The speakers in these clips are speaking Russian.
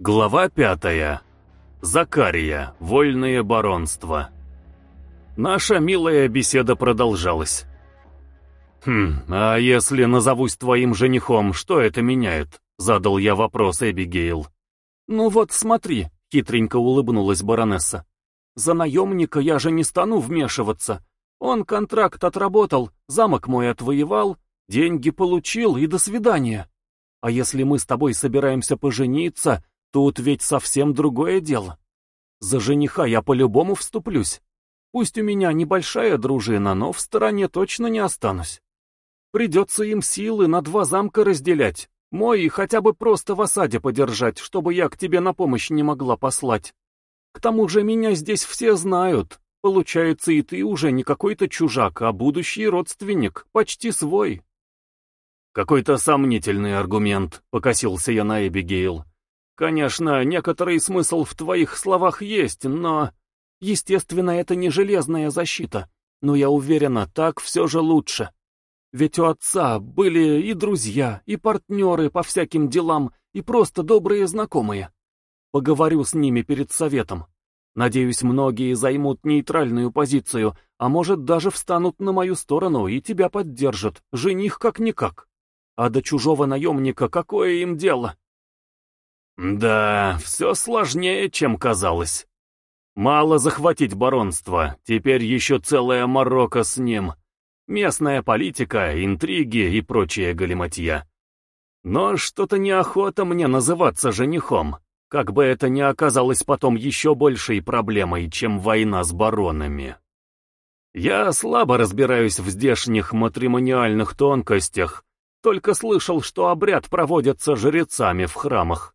Глава пятая. Закария. Вольное баронство. Наша милая беседа продолжалась. «Хм, а если назовусь твоим женихом, что это меняет?» — задал я вопрос Эбигейл. «Ну вот смотри», — хитренько улыбнулась баронесса. «За наемника я же не стану вмешиваться. Он контракт отработал, замок мой отвоевал, деньги получил и до свидания. А если мы с тобой собираемся пожениться, тут ведь совсем другое дело. За жениха я по-любому вступлюсь. Пусть у меня небольшая дружина, но в стороне точно не останусь. Придется им силы на два замка разделять. Мой хотя бы просто в осаде подержать, чтобы я к тебе на помощь не могла послать. К тому же меня здесь все знают. Получается, и ты уже не какой-то чужак, а будущий родственник, почти свой. Какой-то сомнительный аргумент, покосился я на Эбигейл. Конечно, некоторый смысл в твоих словах есть, но... Естественно, это не железная защита, но я уверена, так все же лучше. Ведь у отца были и друзья, и партнеры по всяким делам, и просто добрые знакомые. Поговорю с ними перед советом. Надеюсь, многие займут нейтральную позицию, а может даже встанут на мою сторону и тебя поддержат, жених как-никак. А до чужого наемника какое им дело? Да, все сложнее, чем казалось. Мало захватить баронство, теперь еще целая Марокко с ним. Местная политика, интриги и прочая галиматья. Но что-то неохота мне называться женихом, как бы это ни оказалось потом еще большей проблемой, чем война с баронами. Я слабо разбираюсь в здешних матримониальных тонкостях, только слышал, что обряд проводится жрецами в храмах.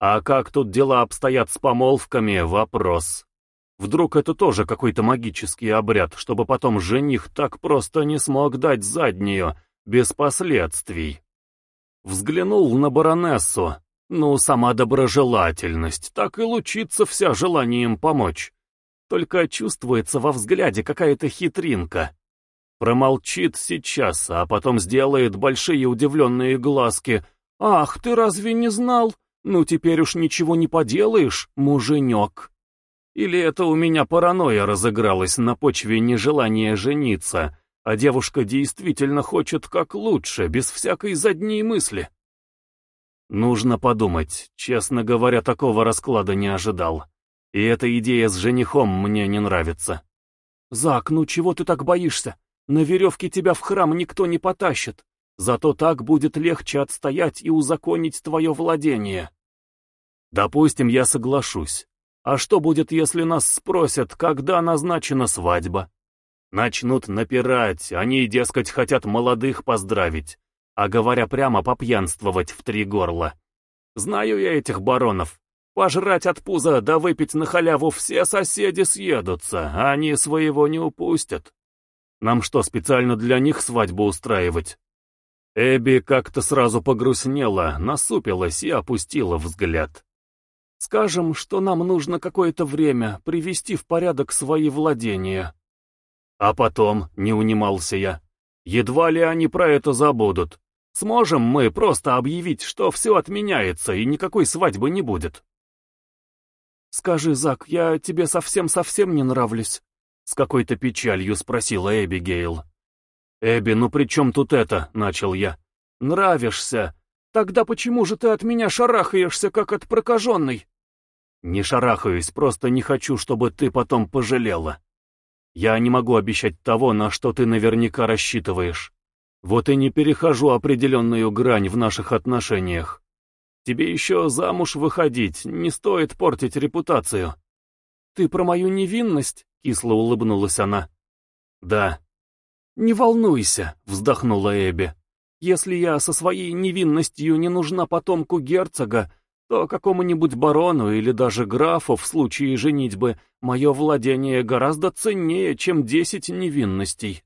А как тут дела обстоят с помолвками — вопрос. Вдруг это тоже какой-то магический обряд, чтобы потом жених так просто не смог дать заднюю, без последствий. Взглянул на баронессу. Ну, сама доброжелательность, так и лучится вся желанием помочь. Только чувствуется во взгляде какая-то хитринка. Промолчит сейчас, а потом сделает большие удивленные глазки. «Ах, ты разве не знал? Ну теперь уж ничего не поделаешь, муженек». Или это у меня паранойя разыгралась на почве нежелания жениться, а девушка действительно хочет как лучше, без всякой задней мысли? Нужно подумать, честно говоря, такого расклада не ожидал. И эта идея с женихом мне не нравится. «Зак, ну чего ты так боишься? На веревке тебя в храм никто не потащит. Зато так будет легче отстоять и узаконить твое владение». «Допустим, я соглашусь. А что будет, если нас спросят, когда назначена свадьба? Начнут напирать, они, дескать, хотят молодых поздравить, а говоря прямо, попьянствовать в три горла. Знаю я этих баронов. Пожрать от пуза да выпить на халяву все соседи съедутся, а они своего не упустят. Нам что, специально для них свадьбу устраивать? Эбби как-то сразу погрустнела, насупилась и опустила взгляд. Скажем, что нам нужно какое-то время привести в порядок свои владения. А потом, не унимался я, едва ли они про это забудут. Сможем мы просто объявить, что все отменяется и никакой свадьбы не будет? Скажи, Зак, я тебе совсем-совсем не нравлюсь? С какой-то печалью спросила Эбигейл. «Эбби, ну при чем тут это?» — начал я. «Нравишься. Тогда почему же ты от меня шарахаешься, как от прокаженной?» «Не шарахаюсь, просто не хочу, чтобы ты потом пожалела. Я не могу обещать того, на что ты наверняка рассчитываешь. Вот и не перехожу определенную грань в наших отношениях. Тебе еще замуж выходить, не стоит портить репутацию». «Ты про мою невинность?» — кисло улыбнулась она. «Да». «Не волнуйся», — вздохнула Эбби. Если я со своей невинностью не нужна потомку герцога, то какому-нибудь барону или даже графу в случае женитьбы мое владение гораздо ценнее, чем десять невинностей.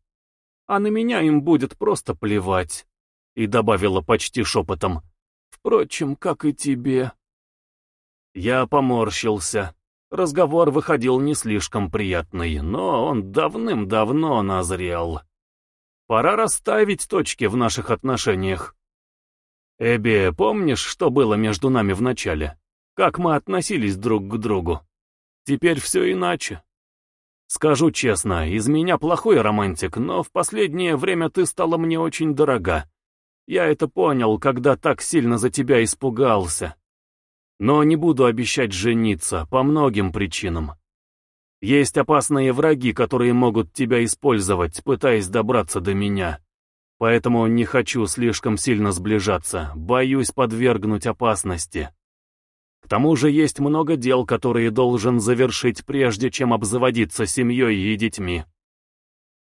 А на меня им будет просто плевать. И добавила почти шепотом. Впрочем, как и тебе. Я поморщился. Разговор выходил не слишком приятный, но он давным-давно назрел. Пора расставить точки в наших отношениях. Эбби, помнишь, что было между нами в начале? как мы относились друг к другу. Теперь все иначе. Скажу честно, из меня плохой романтик, но в последнее время ты стала мне очень дорога. Я это понял, когда так сильно за тебя испугался. Но не буду обещать жениться, по многим причинам. Есть опасные враги, которые могут тебя использовать, пытаясь добраться до меня. Поэтому не хочу слишком сильно сближаться, боюсь подвергнуть опасности. К тому же есть много дел, которые должен завершить прежде, чем обзаводиться семьей и детьми.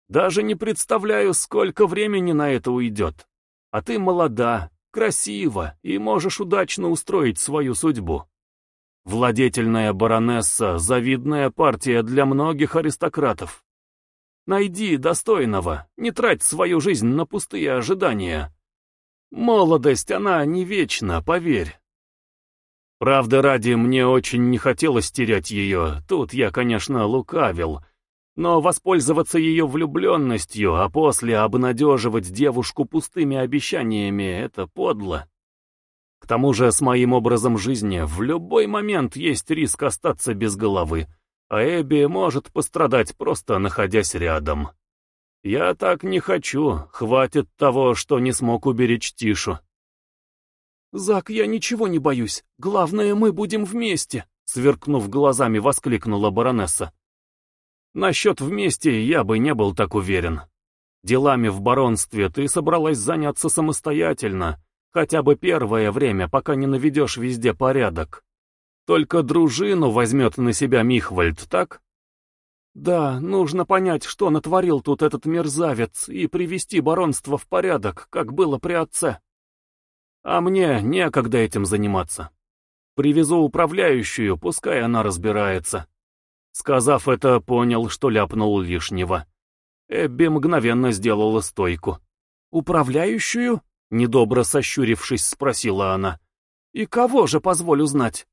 Даже не представляю, сколько времени на это уйдет. А ты молода, красива и можешь удачно устроить свою судьбу. Владетельная баронесса — завидная партия для многих аристократов. Найди достойного, не трать свою жизнь на пустые ожидания. Молодость, она не вечна, поверь. Правда ради, мне очень не хотелось терять ее, тут я, конечно, лукавил, но воспользоваться ее влюбленностью, а после обнадеживать девушку пустыми обещаниями — это подло. К тому же с моим образом жизни в любой момент есть риск остаться без головы, а Эбби может пострадать, просто находясь рядом. Я так не хочу, хватит того, что не смог уберечь Тишу. «Зак, я ничего не боюсь. Главное, мы будем вместе», — сверкнув глазами, воскликнула баронесса. «Насчет вместе я бы не был так уверен. Делами в баронстве ты собралась заняться самостоятельно, хотя бы первое время, пока не наведешь везде порядок. Только дружину возьмет на себя Михвальд, так?» «Да, нужно понять, что натворил тут этот мерзавец, и привести баронство в порядок, как было при отце». А мне некогда этим заниматься. Привезу управляющую, пускай она разбирается. Сказав это, понял, что ляпнул лишнего. Эбби мгновенно сделала стойку. «Управляющую?» — недобро сощурившись, спросила она. «И кого же, позволю знать?»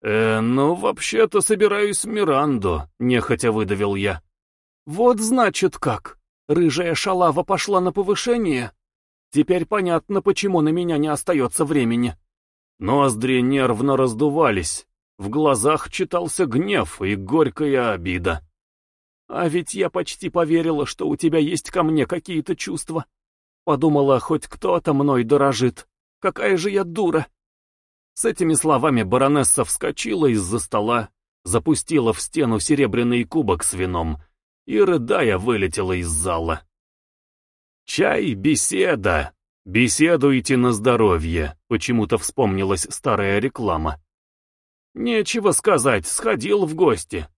«Э, ну, вообще-то собираюсь Миранду», — нехотя выдавил я. «Вот значит как. Рыжая шалава пошла на повышение?» Теперь понятно, почему на меня не остается времени. Ноздри нервно раздувались, в глазах читался гнев и горькая обида. А ведь я почти поверила, что у тебя есть ко мне какие-то чувства. Подумала, хоть кто-то мной дорожит. Какая же я дура. С этими словами баронесса вскочила из-за стола, запустила в стену серебряный кубок с вином и, рыдая, вылетела из зала. Чай — беседа. Беседуйте на здоровье, почему-то вспомнилась старая реклама. Нечего сказать, сходил в гости.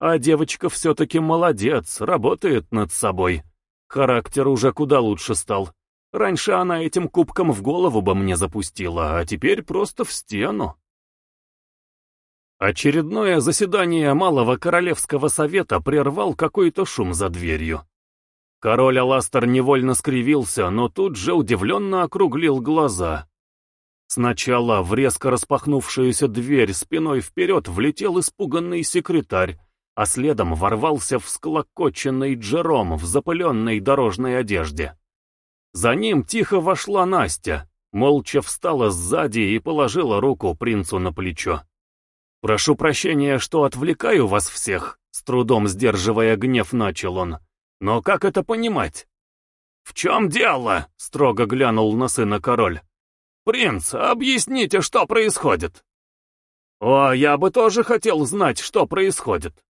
А девочка все-таки молодец, работает над собой. Характер уже куда лучше стал. Раньше она этим кубком в голову бы мне запустила, а теперь просто в стену. Очередное заседание Малого Королевского Совета прервал какой-то шум за дверью. Король Аластер невольно скривился, но тут же удивленно округлил глаза. Сначала в резко распахнувшуюся дверь спиной вперед влетел испуганный секретарь, а следом ворвался всклокоченный Джером в запыленной дорожной одежде. За ним тихо вошла Настя, молча встала сзади и положила руку принцу на плечо. «Прошу прощения, что отвлекаю вас всех», — с трудом сдерживая гнев начал он. Но как это понимать? «В чем дело?» — строго глянул на сына король. «Принц, объясните, что происходит?» «О, я бы тоже хотел знать, что происходит.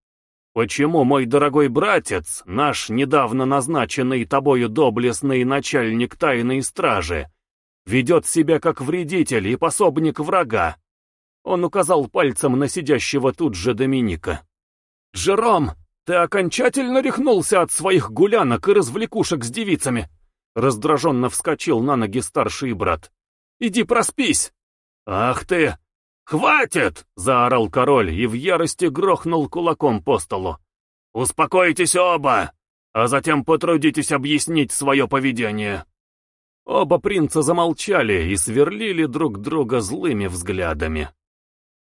Почему мой дорогой братец, наш недавно назначенный тобою доблестный начальник тайной стражи, ведет себя как вредитель и пособник врага?» Он указал пальцем на сидящего тут же Доминика. «Джером, «Ты окончательно рехнулся от своих гулянок и развлекушек с девицами!» Раздраженно вскочил на ноги старший брат. «Иди проспись!» «Ах ты! Хватит!» — заорал король и в ярости грохнул кулаком по столу. «Успокойтесь оба, а затем потрудитесь объяснить свое поведение!» Оба принца замолчали и сверлили друг друга злыми взглядами.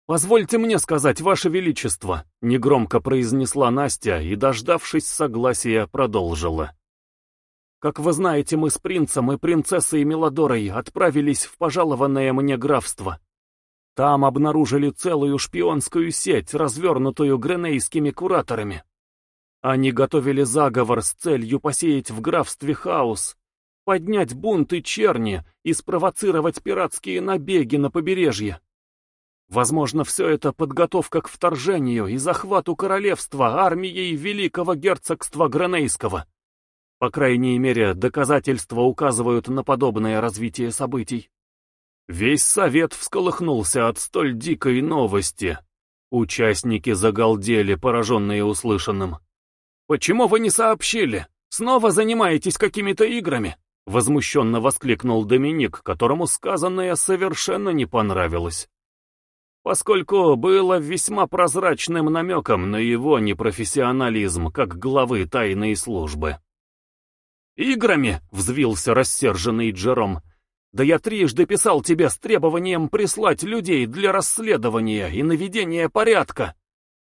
«Позвольте мне сказать, Ваше Величество», — негромко произнесла Настя и, дождавшись согласия, продолжила. «Как вы знаете, мы с принцем и принцессой Мелодорой отправились в пожалованное мне графство. Там обнаружили целую шпионскую сеть, развернутую гренейскими кураторами. Они готовили заговор с целью посеять в графстве хаос, поднять бунт и черни и спровоцировать пиратские набеги на побережье. Возможно, все это подготовка к вторжению и захвату королевства армией великого герцогства Гранейского. По крайней мере, доказательства указывают на подобное развитие событий. Весь совет всколыхнулся от столь дикой новости. Участники загалдели, пораженные услышанным. «Почему вы не сообщили? Снова занимаетесь какими-то играми?» Возмущенно воскликнул Доминик, которому сказанное совершенно не понравилось. Поскольку было весьма прозрачным намеком на его непрофессионализм как главы тайной службы. «Играми?» — взвился рассерженный Джером. «Да я трижды писал тебе с требованием прислать людей для расследования и наведения порядка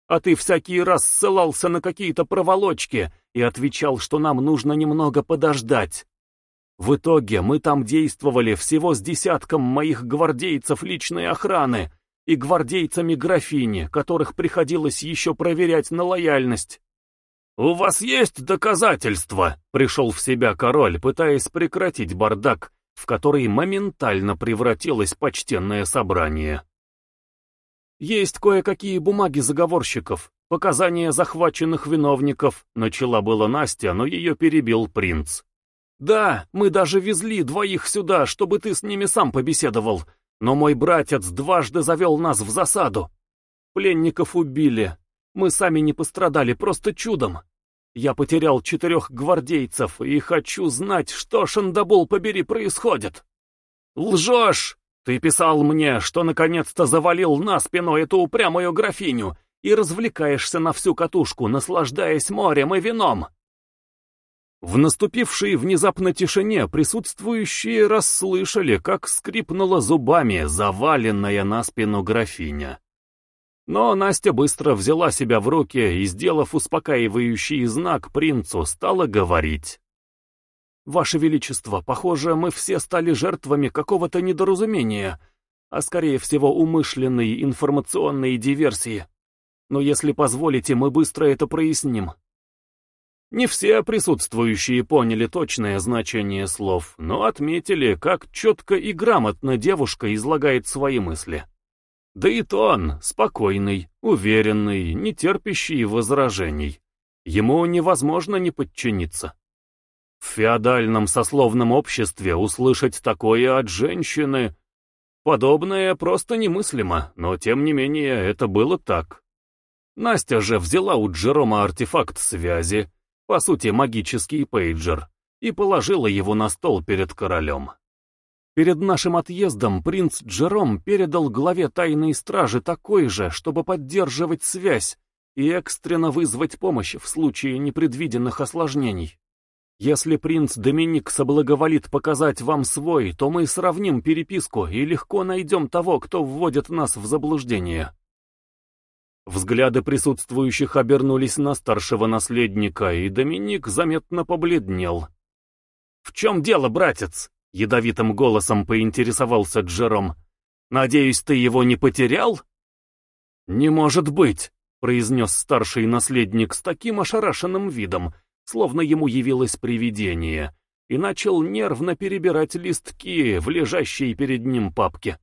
а ты всякий раз ссылался на какие-то проволочки и отвечал, что нам нужно немного подождать. В итоге мы там действовали всего с десятком моих гвардейцев личной охраны и гвардейцами графини, которых приходилось еще проверять на лояльность. «У вас есть доказательства?» — пришел в себя король, пытаясь прекратить бардак, в который моментально превратилось почтенное собрание. Есть кое-какие бумаги заговорщиков, показания захваченных виновников, начала была Настя, но ее перебил принц. Да, мы даже везли двоих сюда, чтобы ты с ними сам побеседовал, но мой братец дважды завел нас в засаду. Пленников убили. Мы сами не пострадали, просто чудом. Я потерял четырех гвардейцев и хочу знать, что, Шандабул, побери, происходит. Лжешь! Ты писал мне, что наконец-то завалил на спину эту упрямую графиню и развлекаешься на всю катушку, наслаждаясь морем и вином. В наступившей внезапно тишине присутствующие расслышали, как скрипнула зубами заваленная на спину графиня. Но Настя быстро взяла себя в руки и, сделав успокаивающий знак принцу, стала говорить. «Ваше Величество, похоже, мы все стали жертвами какого-то недоразумения, а скорее всего умышленной информационной диверсии. Но если позволите, мы быстро это проясним». Не все присутствующие поняли точное значение слов, но отметили, как четко и грамотно девушка излагает свои мысли. Да и тон спокойный, уверенный, не терпящий возражений. Ему невозможно не подчиниться. В феодальном сословном обществе услышать такое от женщины... Подобное просто немыслимо, но тем не менее это было так. Настя же взяла у Джерома артефакт связи, по сути магический пейджер, и положила его на стол перед королем. Перед нашим отъездом принц Джером передал главе тайной стражи такой же, чтобы поддерживать связь и экстренно вызвать помощь в случае непредвиденных осложнений. Если принц Доминик соблаговолит показать вам свой, то мы сравним переписку и легко найдем того, кто вводит нас в заблуждение. Взгляды присутствующих обернулись на старшего наследника, и Доминик заметно побледнел. «В чем дело, братец?» — ядовитым голосом поинтересовался Джером. «Надеюсь, ты его не потерял?» «Не может быть», — произнес старший наследник с таким ошарашенным видом, — словно ему явилось привидение, и начал нервно перебирать листки в лежащей перед ним папке.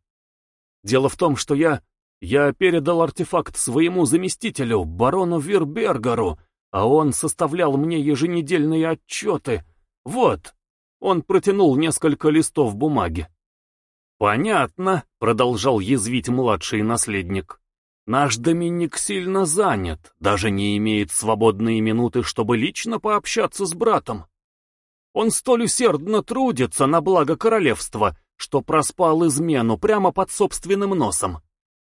Дело в том, что я... Я передал артефакт своему заместителю, барону Вирбергеру, а он составлял мне еженедельные отчеты. Вот. Он протянул несколько листов бумаги. «Понятно», — продолжал язвить младший наследник. Наш Доминик сильно занят, даже не имеет свободные минуты, чтобы лично пообщаться с братом. Он столь усердно трудится на благо королевства, что проспал измену прямо под собственным носом.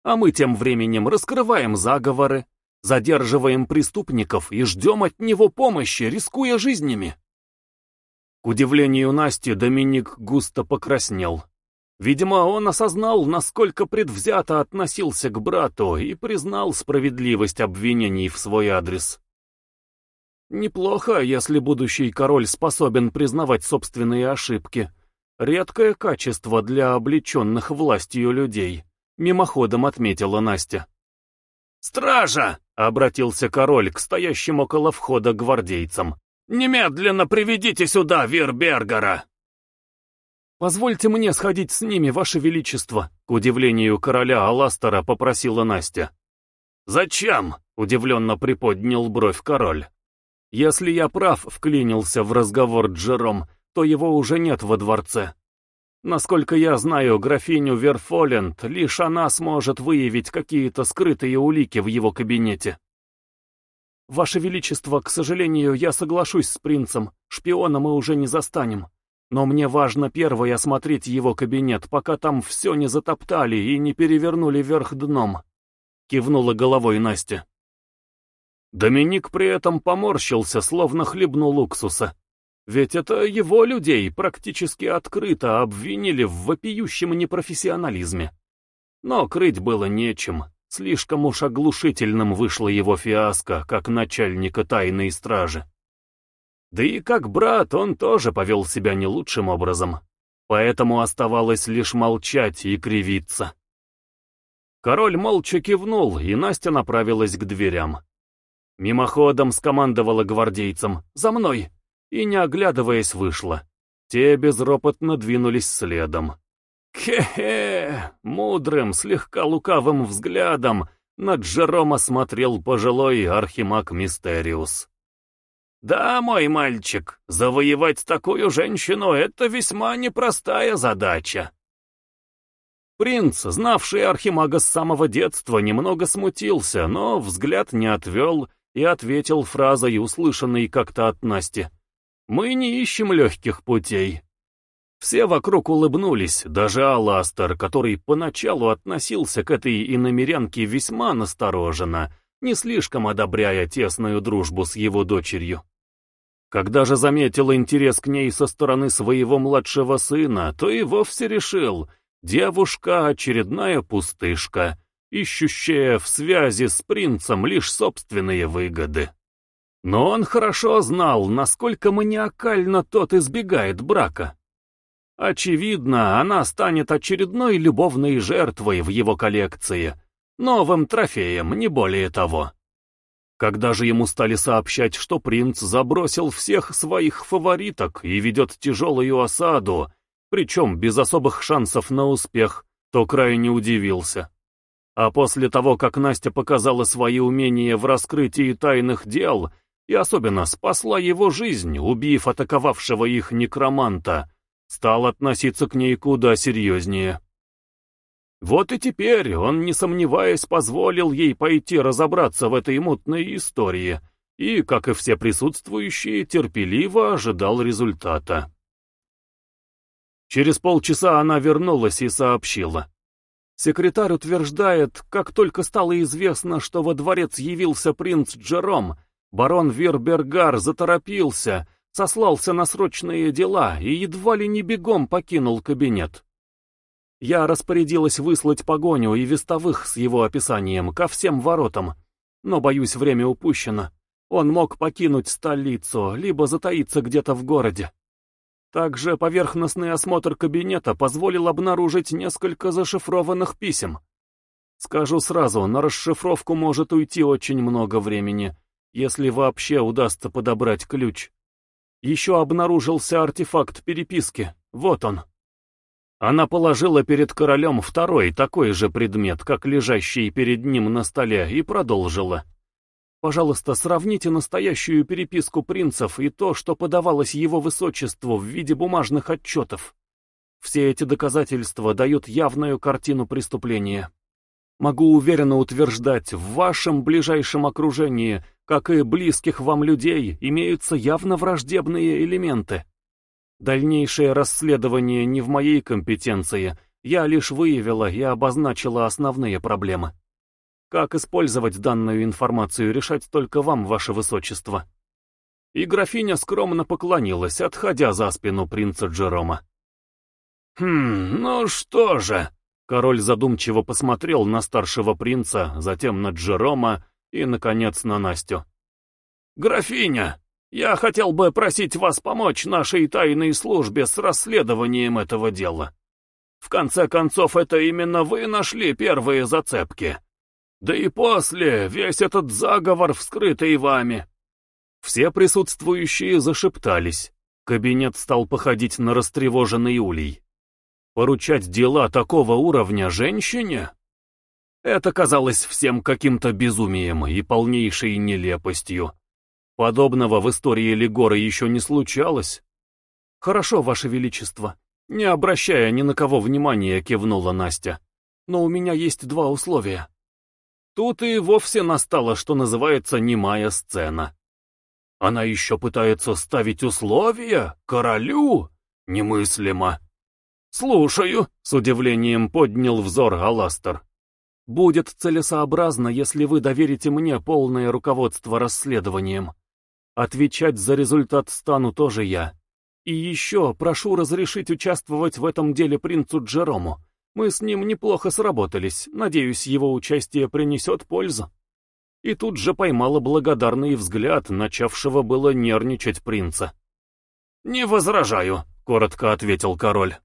А мы тем временем раскрываем заговоры, задерживаем преступников и ждем от него помощи, рискуя жизнями. К удивлению Насти, Доминик густо покраснел. Видимо, он осознал, насколько предвзято относился к брату и признал справедливость обвинений в свой адрес. Неплохо, если будущий король способен признавать собственные ошибки. Редкое качество для облеченных властью людей. мимоходом отметила Настя. «Стража!» — обратился король к стоящим около входа гвардейцам. «Немедленно приведите сюда Вирбергера!» «Позвольте мне сходить с ними, Ваше Величество», — к удивлению короля Аластера попросила Настя. «Зачем?» — удивленно приподнял бровь король. «Если я прав», — вклинился в разговор Джером, — «то его уже нет во дворце. Насколько я знаю графиню Верфоленд, лишь она сможет выявить какие-то скрытые улики в его кабинете». «Ваше Величество, к сожалению, я соглашусь с принцем, шпиона мы уже не застанем». Но мне важно первой осмотреть его кабинет, пока там все не затоптали и не перевернули вверх дном. Кивнула головой Настя. Доминик при этом поморщился, словно хлебнул уксуса. Ведь это его людей практически открыто обвинили в вопиющем непрофессионализме. Но крыть было нечем, слишком уж оглушительным вышла его фиаско, как начальника тайной стражи. Да и как брат он тоже повел себя не лучшим образом, поэтому оставалось лишь молчать и кривиться. Король молча кивнул, и Настя направилась к дверям. Мимоходом скомандовала гвардейцам «За мной!» и, не оглядываясь, вышла. Те безропотно двинулись следом. Хе-хе! Мудрым, слегка лукавым взглядом на Джерома смотрел пожилой архимаг Мистериус. «Да, мой мальчик, завоевать такую женщину — это весьма непростая задача». Принц, знавший Архимага с самого детства, немного смутился, но взгляд не отвел и ответил фразой, услышанной как-то от Насти. «Мы не ищем легких путей». Все вокруг улыбнулись, даже Аластер, который поначалу относился к этой иномерянке весьма настороженно, не слишком одобряя тесную дружбу с его дочерью. Когда же заметил интерес к ней со стороны своего младшего сына, то и вовсе решил, девушка — очередная пустышка, ищущая в связи с принцем лишь собственные выгоды. Но он хорошо знал, насколько маниакально тот избегает брака. Очевидно, она станет очередной любовной жертвой в его коллекции, новым трофеем, не более того. Когда же ему стали сообщать, что принц забросил всех своих фавориток и ведет тяжелую осаду, причем без особых шансов на успех, то крайне удивился. А после того, как Настя показала свои умения в раскрытии тайных дел и особенно спасла его жизнь, убив атаковавшего их некроманта, стал относиться к ней куда серьезнее. Вот и теперь он, не сомневаясь, позволил ей пойти разобраться в этой мутной истории и, как и все присутствующие, терпеливо ожидал результата. Через полчаса она вернулась и сообщила. Секретарь утверждает, как только стало известно, что во дворец явился принц Джером, барон Вирбергар заторопился, сослался на срочные дела и едва ли не бегом покинул кабинет. Я распорядилась выслать погоню и вестовых с его описанием ко всем воротам, но, боюсь, время упущено. Он мог покинуть столицу, либо затаиться где-то в городе. Также поверхностный осмотр кабинета позволил обнаружить несколько зашифрованных писем. Скажу сразу, на расшифровку может уйти очень много времени, если вообще удастся подобрать ключ. Еще обнаружился артефакт переписки, вот он. Она положила перед королем второй такой же предмет, как лежащий перед ним на столе, и продолжила. «Пожалуйста, сравните настоящую переписку принцев и то, что подавалось его высочеству в виде бумажных отчетов. Все эти доказательства дают явную картину преступления. Могу уверенно утверждать, в вашем ближайшем окружении, как и близких вам людей, имеются явно враждебные элементы. Дальнейшее расследование не в моей компетенции, я лишь выявила и обозначила основные проблемы. Как использовать данную информацию, решать только вам, ваше высочество. И графиня скромно поклонилась, отходя за спину принца Джерома. «Хм, ну что же...» Король задумчиво посмотрел на старшего принца, затем на Джерома и, наконец, на Настю. «Графиня, я хотел бы просить вас помочь нашей тайной службе с расследованием этого дела. В конце концов, это именно вы нашли первые зацепки. Да и после, весь этот заговор, вскрытый вами. Все присутствующие зашептались. Кабинет стал походить на растревоженный улей. Поручать дела такого уровня женщине? Это казалось всем каким-то безумием и полнейшей нелепостью. Подобного в истории Легора еще не случалось. «Хорошо, Ваше Величество», — не обращая ни на кого внимания, кивнула Настя. «Но у меня есть два условия». Тут и вовсе настала, что называется, немая сцена. Она еще пытается ставить условия? Королю? Немыслимо. «Слушаю», — с удивлением поднял взор Аластер. «Будет целесообразно, если вы доверите мне полное руководство расследованием. Отвечать за результат стану тоже я. И еще прошу разрешить участвовать в этом деле принцу Джерому. Мы с ним неплохо сработались, надеюсь, его участие принесет пользу. И тут же поймала благодарный взгляд, начавшего было нервничать принца. «Не возражаю», — коротко ответил король.